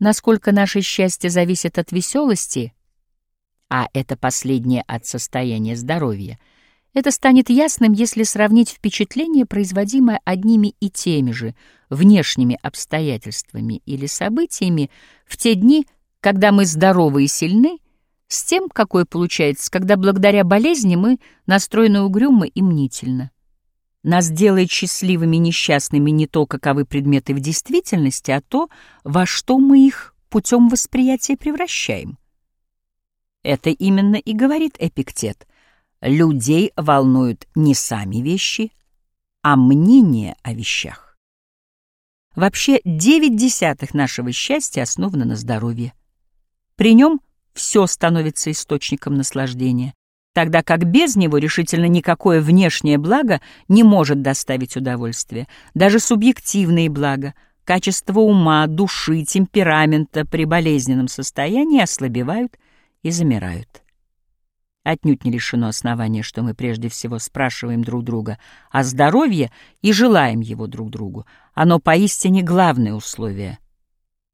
Насколько наше счастье зависит от веселости, а это последнее от состояния здоровья, это станет ясным, если сравнить впечатление, производимое одними и теми же внешними обстоятельствами или событиями в те дни, когда мы здоровы и сильны, с тем, какое получается, когда благодаря болезни мы настроены угрюмо и мнительно. Нас делает счастливыми и несчастными не то, каковы предметы в действительности, а то, во что мы их путем восприятия превращаем. Это именно и говорит Эпиктет. Людей волнуют не сами вещи, а мнение о вещах. Вообще, девять десятых нашего счастья основано на здоровье. При нем все становится источником наслаждения, тогда как без него решительно никакое внешнее благо не может доставить удовольствия, даже субъективные блага, качество ума, души, темперамента при болезненном состоянии ослабевают и замирают. Отнюдь не лишено основания, что мы прежде всего спрашиваем друг друга о здоровье и желаем его друг другу. Оно поистине главное условие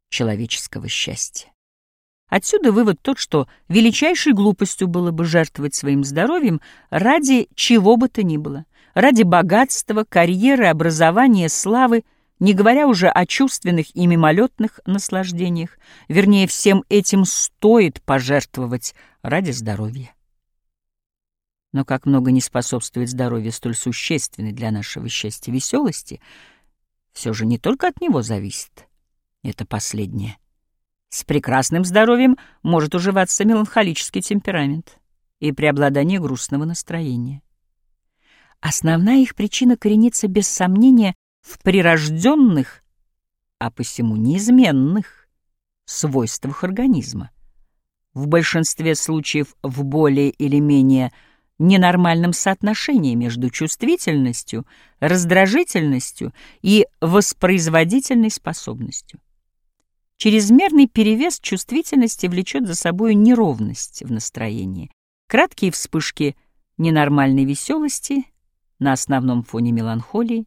человеческого счастья. Отсюда вывод тот, что величайшей глупостью было бы жертвовать своим здоровьем ради чего бы то ни было, ради богатства, карьеры, образования, славы, не говоря уже о чувственных и мимолетных наслаждениях. Вернее, всем этим стоит пожертвовать ради здоровья. Но как много не способствует здоровью столь существенной для нашего счастья веселости, все же не только от него зависит. Это последнее. С прекрасным здоровьем может уживаться меланхолический темперамент и преобладание грустного настроения. Основная их причина коренится без сомнения в прирожденных, а посему неизменных, свойствах организма. В большинстве случаев в более или менее ненормальном соотношении между чувствительностью, раздражительностью и воспроизводительной способностью. Чрезмерный перевес чувствительности влечет за собой неровность в настроении, краткие вспышки ненормальной веселости на основном фоне меланхолии.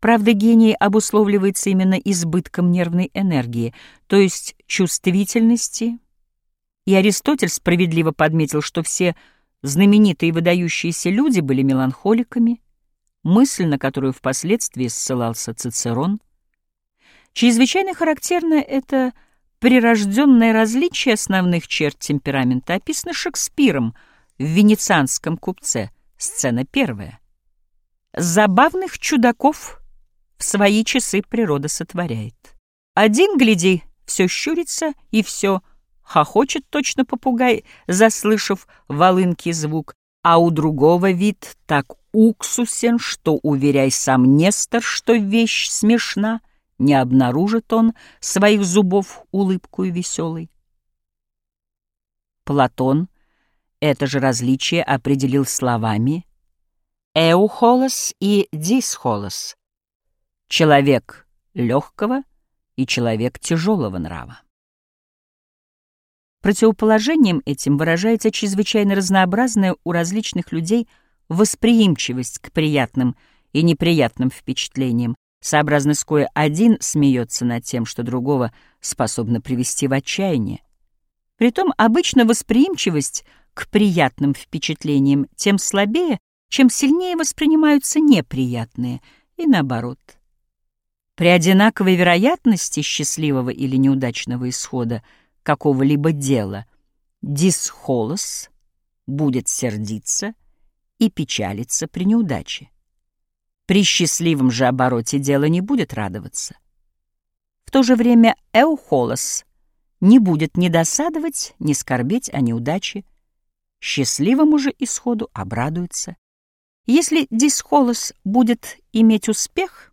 Правда, гений обусловливается именно избытком нервной энергии, то есть чувствительности. И Аристотель справедливо подметил, что все знаменитые выдающиеся люди были меланхоликами, мысль, на которую впоследствии ссылался Цицерон — Чрезвычайно характерно это прирожденное различие основных черт темперамента, описано Шекспиром в «Венецианском купце», сцена первая. Забавных чудаков в свои часы природа сотворяет. Один, гляди, все щурится и все хохочет точно попугай, заслышав волынкий звук, а у другого вид так уксусен, что, уверяй сам Нестор, что вещь смешна, не обнаружит он своих зубов улыбкую веселой. Платон это же различие определил словами «эухолос» и «дисхолос» — человек легкого и человек тяжелого нрава. Противоположением этим выражается чрезвычайно разнообразная у различных людей восприимчивость к приятным и неприятным впечатлениям, сообразно один смеется над тем, что другого способно привести в отчаяние. Притом обычно восприимчивость к приятным впечатлениям тем слабее, чем сильнее воспринимаются неприятные, и наоборот. При одинаковой вероятности счастливого или неудачного исхода какого-либо дела дисхолос будет сердиться и печалиться при неудаче. При счастливом же обороте дело не будет радоваться. В то же время Эухолос не будет ни досадовать, ни скорбеть о неудаче, счастливому же исходу обрадуется. Если Дисхолос будет иметь успех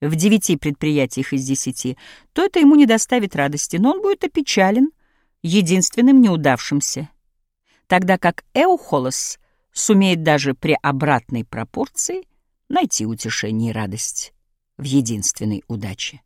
в девяти предприятиях из десяти, то это ему не доставит радости, но он будет опечален единственным неудавшимся, тогда как Эухолос сумеет даже при обратной пропорции найти утешение и радость в единственной удаче.